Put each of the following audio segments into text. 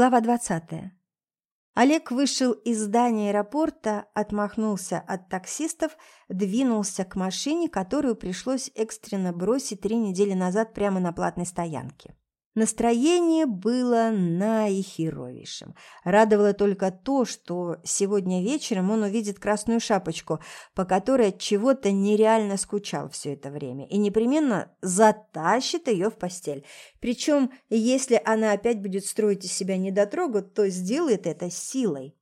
Глава 20. Олег вышел из здания аэропорта, отмахнулся от таксистов, двинулся к машине, которую пришлось экстренно бросить три недели назад прямо на платной стоянке. Настроение было наихеровейшим. Радовало только то, что сегодня вечером он увидит красную шапочку, по которой от чего-то нереально скучал все это время, и непременно затащит ее в постель. Причем, если она опять будет строить из себя недотрогу, то сделает это силой.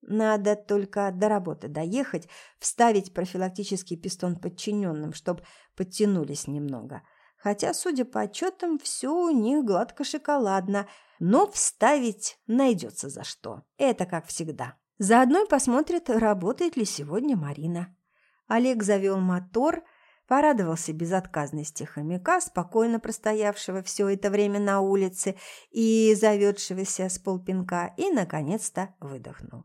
Надо только до работы доехать, вставить профилактический пистон подчиненным, чтоб подтянулись немного – хотя, судя по отчетам, все у них гладко-шоколадно, но вставить найдется за что. Это как всегда. Заодно и посмотрят, работает ли сегодня Марина. Олег завел мотор, порадовался безотказности хомяка, спокойно простоявшего все это время на улице и заведшегося с полпинка, и, наконец-то, выдохнул.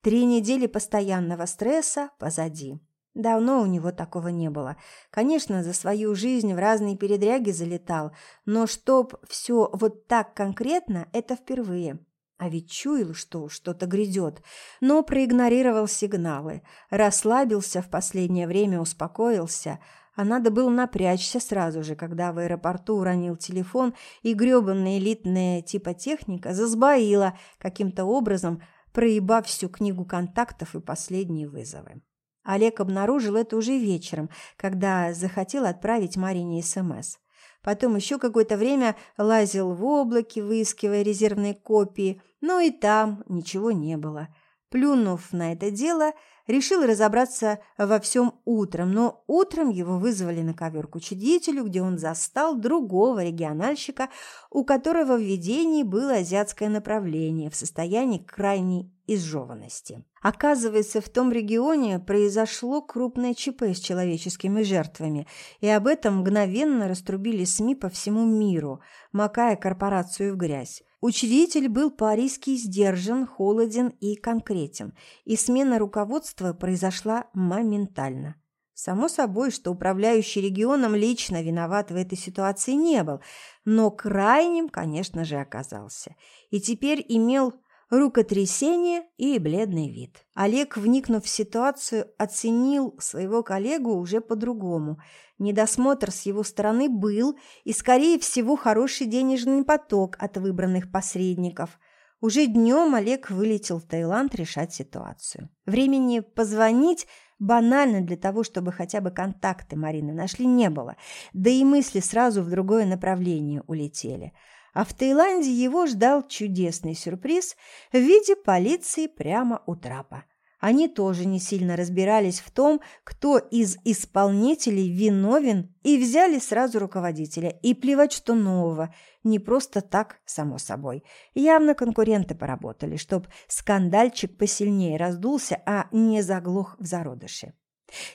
Три недели постоянного стресса позади. Давно у него такого не было. Конечно, за свою жизнь в разные передряги залетал, но чтоб все вот так конкретно, это впервые. А ведь чуял, что что-то грядет, но проигнорировал сигналы, расслабился в последнее время, успокоился, а надо было напрячься сразу же, когда в аэропорту уронил телефон, и грёбаная элитная типа техника засбоила каким-то образом, проебав всю книгу контактов и последние вызовы. Олег обнаружил это уже вечером, когда захотел отправить Марине СМС. Потом еще какое-то время лазил в облаке, выискивая резервные копии, но и там ничего не было. Плюнув на это дело, решил разобраться во всем утром, но утром его вызвали на ковер к учредителю, где он застал другого региональщика, у которого в видении было азиатское направление в состоянии крайней изжеванности. Оказывается, в том регионе произошло крупное ЧП с человеческими жертвами, и об этом мгновенно раструбили СМИ по всему миру, макая корпорацию в грязь. Учредитель был по-арийски сдержан, холоден и конкретен, и смена руководства произошла моментально. Само собой, что управляющий регионом лично виноват в этой ситуации не был, но крайним, конечно же, оказался. И теперь имел рукотрясение и бледный вид. Олег, вникнув в ситуацию, оценил своего коллегу уже по-другому. Недосмотр с его стороны был и, скорее всего, хороший денежный поток от выбранных посредников. Уже днем Олег вылетел в Таиланд решать ситуацию. Времени позвонить банально для того, чтобы хотя бы контакты Марины нашли, не было, да и мысли сразу в другое направление улетели – а в Таиланде его ждал чудесный сюрприз в виде полиции прямо у трапа. Они тоже не сильно разбирались в том, кто из исполнителей виновен, и взяли сразу руководителя. И плевать, что нового, не просто так, само собой. Явно конкуренты поработали, чтоб скандальчик посильнее раздулся, а не заглох в зародыше.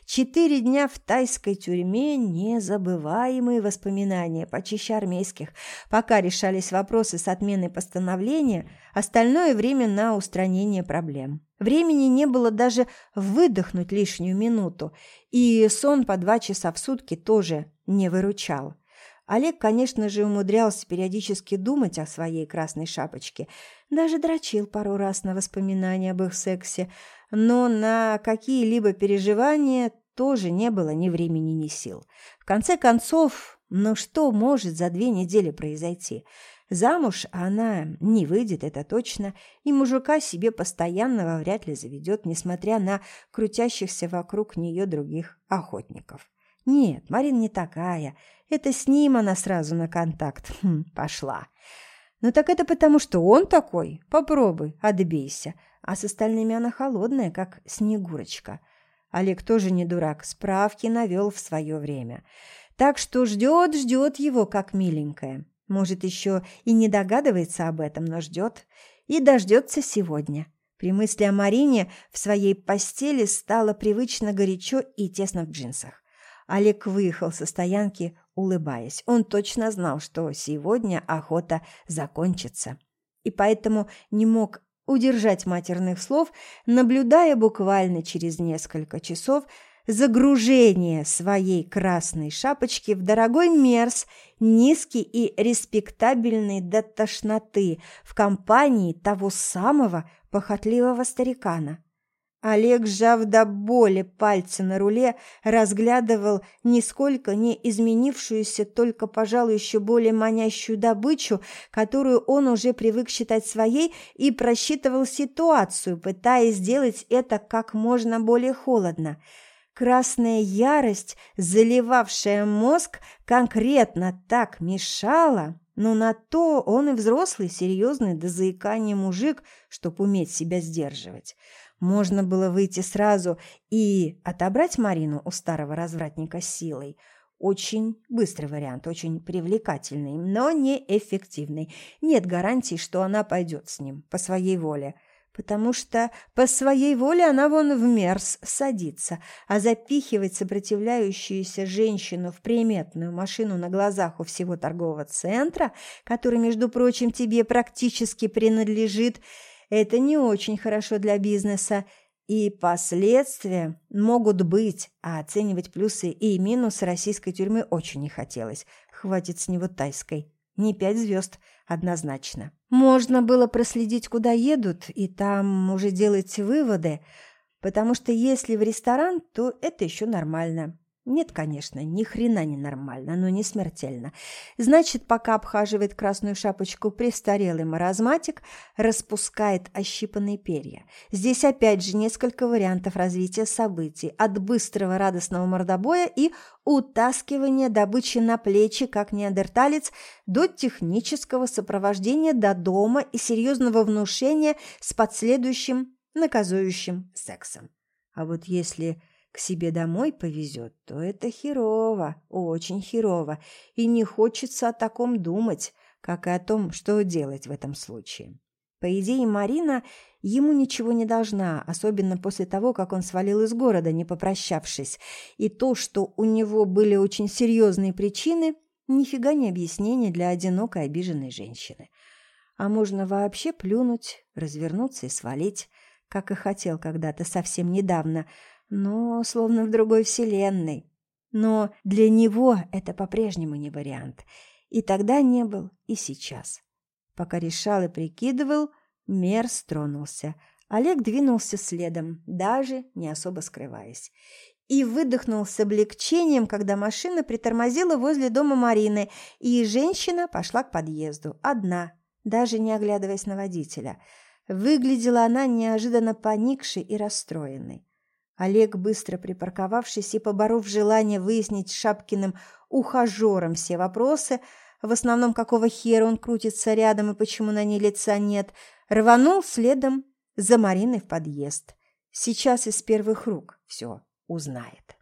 Четыре дня в тайской тюрьме – незабываемые воспоминания, почище армейских. Пока решались вопросы с отменой постановления, остальное время на устранение проблем. Времени не было даже выдохнуть лишнюю минуту, и сон по два часа в сутки тоже не выручал. Олег, конечно же, умудрялся периодически думать о своей красной шапочке, даже дрочил пару раз на воспоминания об их сексе – но на какие-либо переживания тоже не было ни времени, ни сил. В конце концов, ну что может за две недели произойти? Замуж она не выйдет, это точно, и мужика себе постоянного вряд ли заведет, несмотря на крутящихся вокруг нее других охотников. Нет, Марина не такая. Это с ним она сразу на контакт хм, пошла. Ну так это потому, что он такой. Попробуй, отбейся а с остальными она холодная, как Снегурочка. Олег тоже не дурак, справки навел в свое время. Так что ждет, ждет его, как миленькая. Может, еще и не догадывается об этом, но ждет. И дождется сегодня. При мысли о Марине в своей постели стало привычно горячо и тесно в джинсах. Олег выехал со стоянки, улыбаясь. Он точно знал, что сегодня охота закончится. И поэтому не мог удержать матерных слов, наблюдая буквально через несколько часов загружение своей красной шапочки в дорогой мерс, низкий и респектабельный до тошноты, в компании того самого похотливого старикана. Олег, сжав до боли пальцы на руле, разглядывал нисколько не изменившуюся, только, пожалуй, еще более манящую добычу, которую он уже привык считать своей, и просчитывал ситуацию, пытаясь сделать это как можно более холодно. Красная ярость, заливавшая мозг, конкретно так мешала, но на то он и взрослый, серьезный до заикания мужик, чтоб уметь себя сдерживать. Можно было выйти сразу и отобрать Марину у старого развратника силой. Очень быстрый вариант, очень привлекательный, но неэффективный. Нет гарантии, что она пойдет с ним по своей воле. Потому что по своей воле она вон в мерз садится, а запихивать сопротивляющуюся женщину в приметную машину на глазах у всего торгового центра, который, между прочим, тебе практически принадлежит – это не очень хорошо для бизнеса, и последствия могут быть, а оценивать плюсы и минусы российской тюрьмы очень не хотелось. Хватит с него тайской. Не пять звезд, однозначно. Можно было проследить, куда едут, и там уже делать выводы, потому что если в ресторан, то это еще нормально. Нет, конечно, ни хрена не нормально, но не смертельно. Значит, пока обхаживает красную шапочку престарелый маразматик, распускает ощипанные перья. Здесь опять же несколько вариантов развития событий. От быстрого радостного мордобоя и утаскивания добычи на плечи, как неандерталец, до технического сопровождения до дома и серьезного внушения с последующим наказующим сексом. А вот если к себе домой повезет, то это херово, очень херово, и не хочется о таком думать, как и о том, что делать в этом случае. По идее, Марина ему ничего не должна, особенно после того, как он свалил из города, не попрощавшись, и то, что у него были очень серьезные причины, нифига не объяснение для одинокой обиженной женщины. А можно вообще плюнуть, развернуться и свалить, как и хотел когда-то совсем недавно – но словно в другой вселенной. Но для него это по-прежнему не вариант. И тогда не был, и сейчас. Пока решал и прикидывал, мер стронулся. Олег двинулся следом, даже не особо скрываясь. И выдохнул с облегчением, когда машина притормозила возле дома Марины, и женщина пошла к подъезду, одна, даже не оглядываясь на водителя. Выглядела она неожиданно поникшей и расстроенной. Олег, быстро припарковавшись и поборов желание выяснить Шапкиным ухажером все вопросы, в основном какого хера он крутится рядом и почему на ней лица нет, рванул следом за Мариной в подъезд. Сейчас из первых рук все узнает.